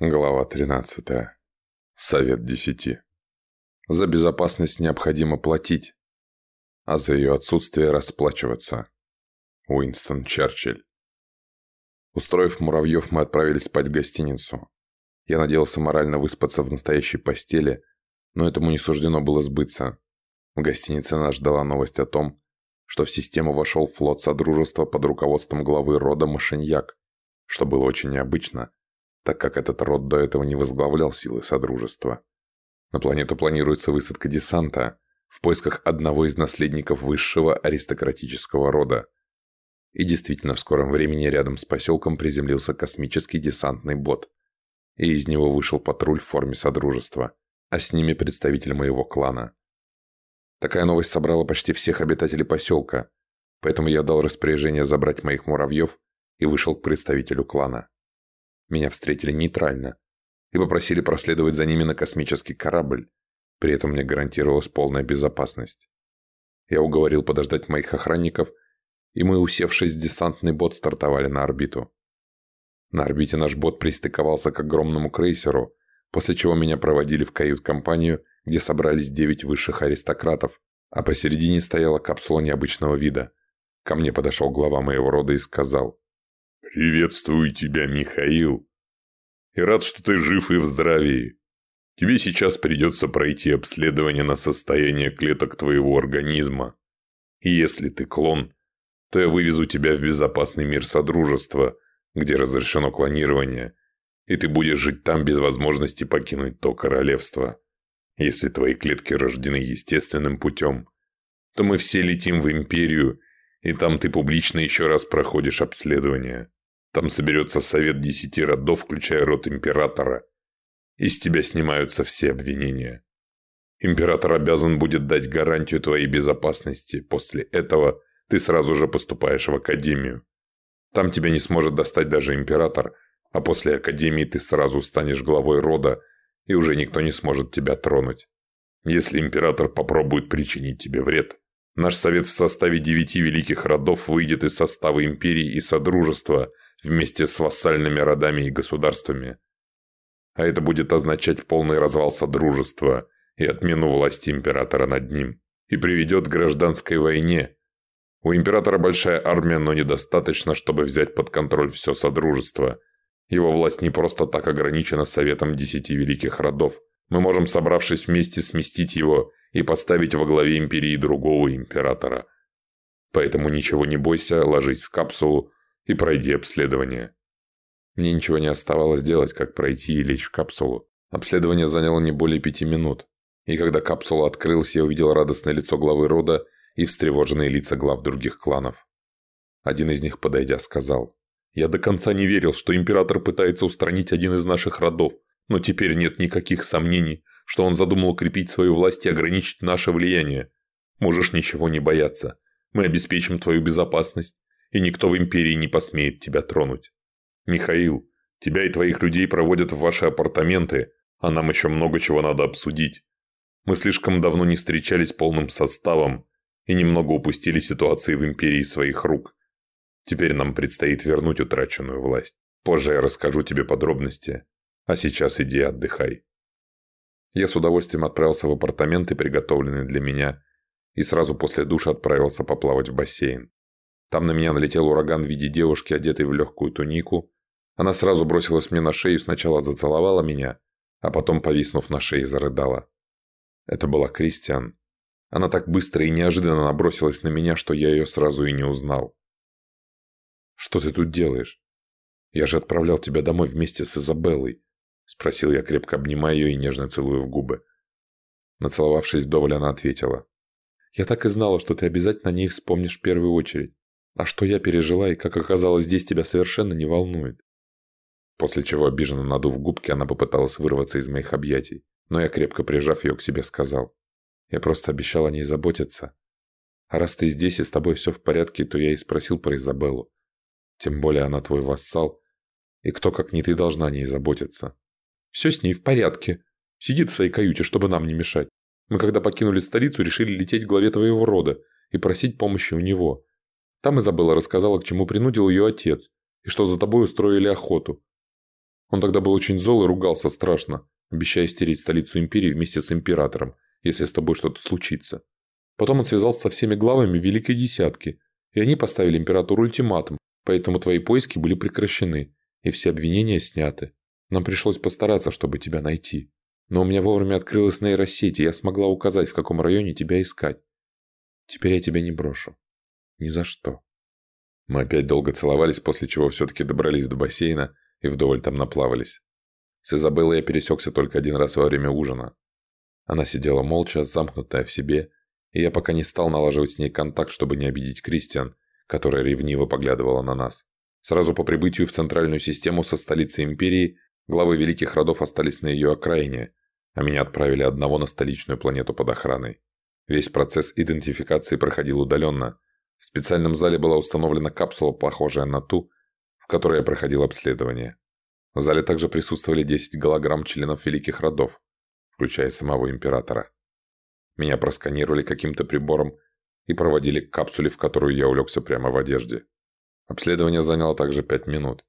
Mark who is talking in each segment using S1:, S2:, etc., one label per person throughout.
S1: Глава 13. Совет десяти. За безопасность необходимо платить, а за ее отсутствие расплачиваться. Уинстон Черчилль. Устроив муравьев, мы отправились спать в гостиницу. Я надеялся морально выспаться в настоящей постели, но этому не суждено было сбыться. В гостинице нас ждала новость о том, что в систему вошел флот Содружества под руководством главы рода Машиньяк, что было очень необычно – так как этот род до этого не возглавлял силы Содружества. На планету планируется высадка десанта в поисках одного из наследников высшего аристократического рода. И действительно, в скором времени рядом с поселком приземлился космический десантный бот. И из него вышел патруль в форме Содружества, а с ними представитель моего клана. Такая новость собрала почти всех обитателей поселка, поэтому я дал распоряжение забрать моих муравьев и вышел к представителю клана. Меня встретили нейтрально и попросили проследовать за ними на космический корабль. При этом мне гарантировалась полная безопасность. Я уговорил подождать моих охранников, и мы, усевшись в десантный бот, стартовали на орбиту. На орбите наш бот пристыковался к огромному крейсеру, после чего меня проводили в кают-компанию, где собрались девять высших аристократов, а посередине стояла капсула необычного вида. Ко мне подошел глава моего рода и сказал
S2: «Приветствую тебя, Михаил. И рад, что ты жив и в здравии. Тебе сейчас придется пройти обследование на состояние клеток твоего организма. И если ты клон, то я вывезу тебя в безопасный мир Содружества, где разрешено клонирование, и ты будешь жить там без возможности покинуть то королевство. Если твои клетки рождены естественным путем, то мы все летим в Империю, и там ты публично еще раз проходишь обследование. Там соберется совет десяти родов, включая род императора. И с тебя снимаются все обвинения. Император обязан будет дать гарантию твоей безопасности. После этого ты сразу же поступаешь в академию. Там тебя не сможет достать даже император, а после академии ты сразу станешь главой рода, и уже никто не сможет тебя тронуть. Если император попробует причинить тебе вред, наш совет в составе девяти великих родов выйдет из состава империи и содружества – вместе с вассальными родами и государствами. А это будет означать полный развал Содружества и отмену власти императора над ним. И приведет к гражданской войне. У императора большая армия, но недостаточно, чтобы взять под контроль все Содружество. Его власть не просто так ограничена Советом Десяти Великих Родов. Мы можем, собравшись вместе, сместить его и поставить во главе империи другого императора. Поэтому ничего не бойся, ложись в капсулу и пройди обследование. Мне ничего не оставалось делать, как пройти и лечь в капсулу. Обследование заняло не более пяти минут. И когда капсула открылась, я увидел радостное лицо главы рода и встревоженные лица глав других кланов. Один из них, подойдя, сказал, «Я до конца не верил, что император пытается устранить один из наших родов, но теперь нет никаких сомнений, что он задумал укрепить свою власть и ограничить наше влияние. Можешь ничего не бояться. Мы обеспечим твою безопасность и никто в Империи не посмеет тебя тронуть. Михаил, тебя и твоих людей проводят в ваши апартаменты, а нам еще много чего надо обсудить. Мы слишком давно не встречались полным составом и немного упустили ситуации в Империи своих рук. Теперь нам предстоит вернуть утраченную власть. Позже я расскажу тебе подробности, а сейчас иди отдыхай. Я с удовольствием отправился в апартаменты, приготовленные для меня, и сразу после душа отправился поплавать в бассейн. Там на меня налетел ураган в виде девушки, одетой в легкую тунику. Она сразу бросилась мне на шею, сначала зацеловала меня, а потом, повиснув на шее, зарыдала. Это была Кристиан. Она так быстро и неожиданно набросилась на меня, что я ее сразу и не узнал. «Что ты тут делаешь? Я же отправлял тебя домой вместе с Изабеллой», — спросил я, крепко обнимая ее и нежно целуя в губы. Нацеловавшись вдоволь, она ответила. «Я так и знала, что ты обязательно о ней вспомнишь в первую очередь. А что я пережила и как оказалось здесь тебя совершенно не волнует. После чего, обиженно надув губки, она попыталась вырваться из моих объятий, но я, крепко прижав ее к себе, сказал. Я просто обещал о ней заботиться. А раз ты здесь и с тобой все в порядке, то я и спросил про Изабеллу. Тем более она твой вассал, и кто, как не ты, должна о ней заботиться. Все с ней в порядке. Сидит в своей каюте, чтобы нам не мешать. Мы, когда покинули столицу, решили лететь к главе твоего рода и просить помощи у него. Там Изабелла рассказала, к чему принудил ее отец, и что за тобой устроили охоту.
S1: Он тогда был очень зол и ругался страшно, обещая стереть столицу империи вместе с императором, если с тобой что-то случится. Потом он связался со всеми главами Великой Десятки, и они поставили императору ультиматум, поэтому твои поиски были прекращены, и все обвинения сняты. Нам пришлось постараться, чтобы тебя найти. Но у меня вовремя открылась нейросеть, и я смогла указать, в каком районе тебя искать. Теперь я тебя не брошу. Ни за что. Мы опять долго целовались, после чего все-таки добрались до бассейна и вдоволь там наплавались. С Изабеллой я пересекся только один раз во время ужина. Она сидела молча, замкнутая в себе, и я пока не стал налаживать с ней контакт, чтобы не обидеть Кристиан, которая ревниво поглядывала на нас. Сразу по прибытию в центральную систему со столицы империи главы великих родов остались на ее окраине, а меня отправили одного на столичную планету под охраной. Весь процесс идентификации проходил удаленно. В специальном зале была установлена капсула, похожая на ту, в которой я проходил обследование. В зале также присутствовали 10 голограмм членов великих родов, включая самого императора. Меня просканировали каким-то прибором и проводили к капсуле, в которую я улегся прямо в одежде. Обследование заняло также 5 минут,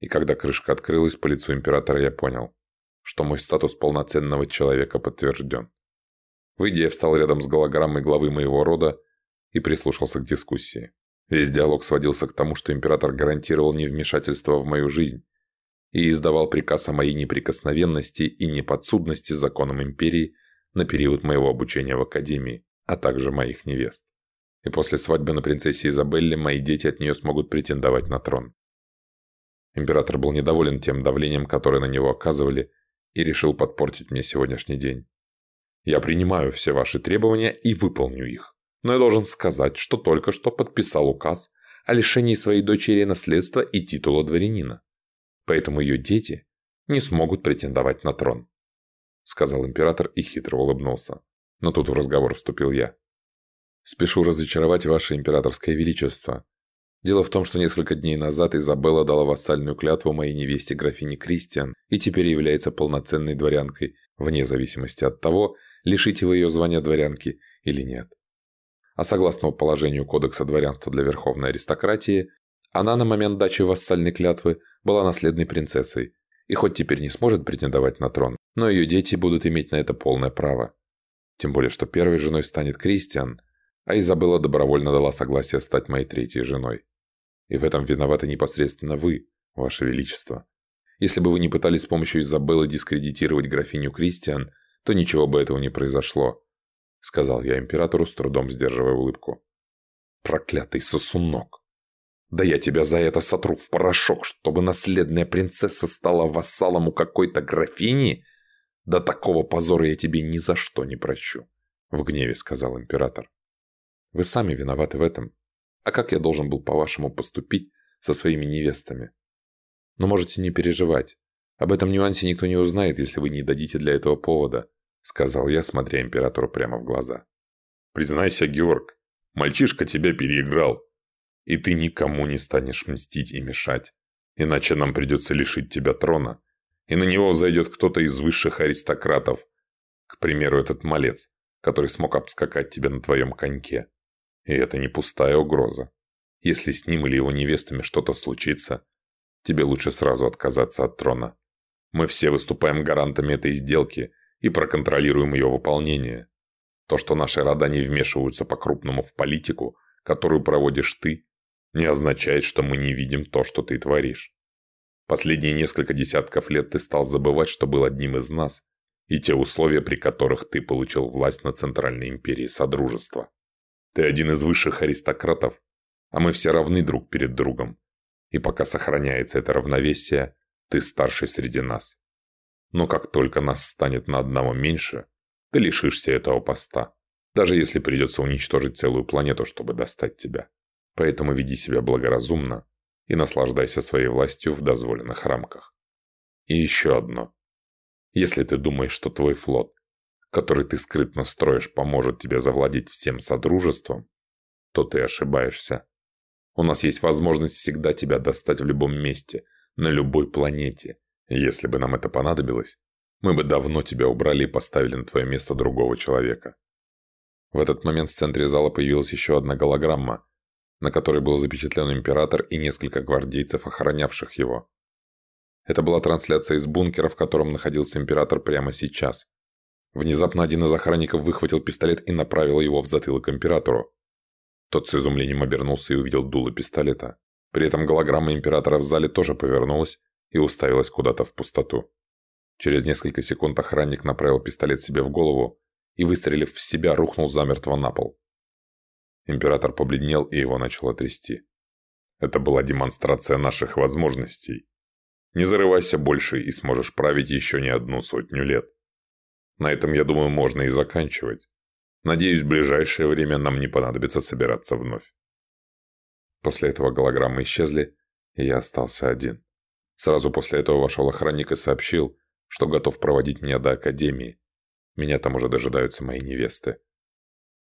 S1: и когда крышка открылась по лицу императора, я понял, что мой статус полноценного человека подтвержден. Выйдя, я встал рядом с голограммой главы моего рода и прислушался к дискуссии. Весь диалог сводился к тому, что император гарантировал невмешательство в мою жизнь и издавал приказ о моей неприкосновенности и неподсудности законам империи на период моего обучения в академии, а также моих невест. И после свадьбы на принцессе Изабелле мои дети от нее смогут претендовать на трон. Император был недоволен тем давлением, которое на него оказывали, и решил подпортить мне сегодняшний день. Я принимаю все ваши требования и выполню их. Но я должен сказать, что только что подписал указ о лишении своей дочери наследства и титула дворянина. Поэтому ее дети не смогут претендовать на трон. Сказал император и хитро улыбнулся. Но тут в разговор вступил я. Спешу разочаровать ваше императорское величество. Дело в том, что несколько дней назад Изабелла дала вассальную клятву моей невесте графине Кристиан и теперь является полноценной дворянкой, вне зависимости от того, лишите вы ее звания дворянки или нет. А согласно положению Кодекса дворянства для верховной аристократии, она на момент дачи вассальной клятвы была наследной принцессой, и хоть теперь не сможет претендовать на трон, но ее дети будут иметь на это полное право. Тем более, что первой женой станет Кристиан, а Изабелла добровольно дала согласие стать моей третьей женой. И в этом виноваты непосредственно вы, ваше величество. Если бы вы не пытались с помощью Изабеллы дискредитировать графиню Кристиан, то ничего бы этого не произошло», — сказал я императору, с трудом сдерживая улыбку. «Проклятый сосунок! Да я тебя за это сотру в порошок, чтобы наследная принцесса стала вассалом у какой-то графини? Да такого позора я тебе ни за что не прощу», — в гневе сказал император. «Вы сами виноваты в этом. А как я должен был, по-вашему, поступить со своими невестами? Но можете не переживать. Об этом нюансе никто не узнает, если вы не дадите для этого повода сказал я, смотря императору прямо в глаза.
S2: «Признайся, Георг, мальчишка тебя переиграл, и ты никому не станешь мстить и мешать, иначе нам придется лишить тебя трона, и на него зайдет кто-то из высших аристократов, к примеру, этот малец, который смог обскакать тебя на твоем коньке. И это не пустая угроза. Если с ним или его невестами что-то случится, тебе лучше сразу отказаться от трона. Мы все выступаем гарантами этой сделки – и проконтролируем ее выполнение. То, что наши рода не вмешиваются по-крупному в политику, которую проводишь ты, не означает, что мы не видим то, что ты творишь. Последние несколько десятков лет ты стал забывать, что был одним из нас, и те условия, при которых ты получил власть на Центральной империи Содружества. Ты один из высших аристократов, а мы все равны друг перед другом. И пока сохраняется это равновесие, ты старший среди нас. Но как только нас станет на одного меньше, ты лишишься этого поста. Даже если придется уничтожить целую планету, чтобы достать тебя. Поэтому веди себя благоразумно и наслаждайся своей властью в дозволенных рамках. И еще одно. Если ты думаешь, что твой флот, который ты скрытно строишь, поможет тебе завладеть всем содружеством, то ты ошибаешься. У нас есть возможность всегда тебя достать в любом месте, на любой планете, если бы нам это понадобилось, мы бы давно тебя убрали и поставили на твое место другого человека. В этот момент в центре зала появилась еще одна голограмма, на которой был запечатлен император и несколько гвардейцев, охранявших его.
S1: Это была трансляция из бункера, в котором находился император прямо сейчас. Внезапно один из охранников выхватил пистолет и направил его в затылок императору. Тот с изумлением обернулся и увидел дуло пистолета. При этом голограмма императора в зале тоже повернулась и уставилась куда-то в пустоту. Через несколько секунд охранник направил пистолет себе в голову и, выстрелив в себя, рухнул замертво на пол. Император побледнел и его начало трясти. Это была демонстрация наших возможностей. Не зарывайся больше и сможешь править еще не одну сотню лет. На этом, я думаю, можно и заканчивать. Надеюсь, в ближайшее время нам не понадобится собираться вновь. После этого голограммы исчезли, и я остался один. Сразу после этого вошел охранник и сообщил, что готов проводить меня до Академии. Меня там уже дожидаются мои невесты.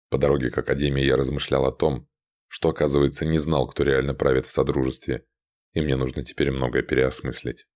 S1: По дороге к Академии я размышлял о том, что, оказывается, не знал, кто реально правит в Содружестве, и мне нужно теперь многое переосмыслить.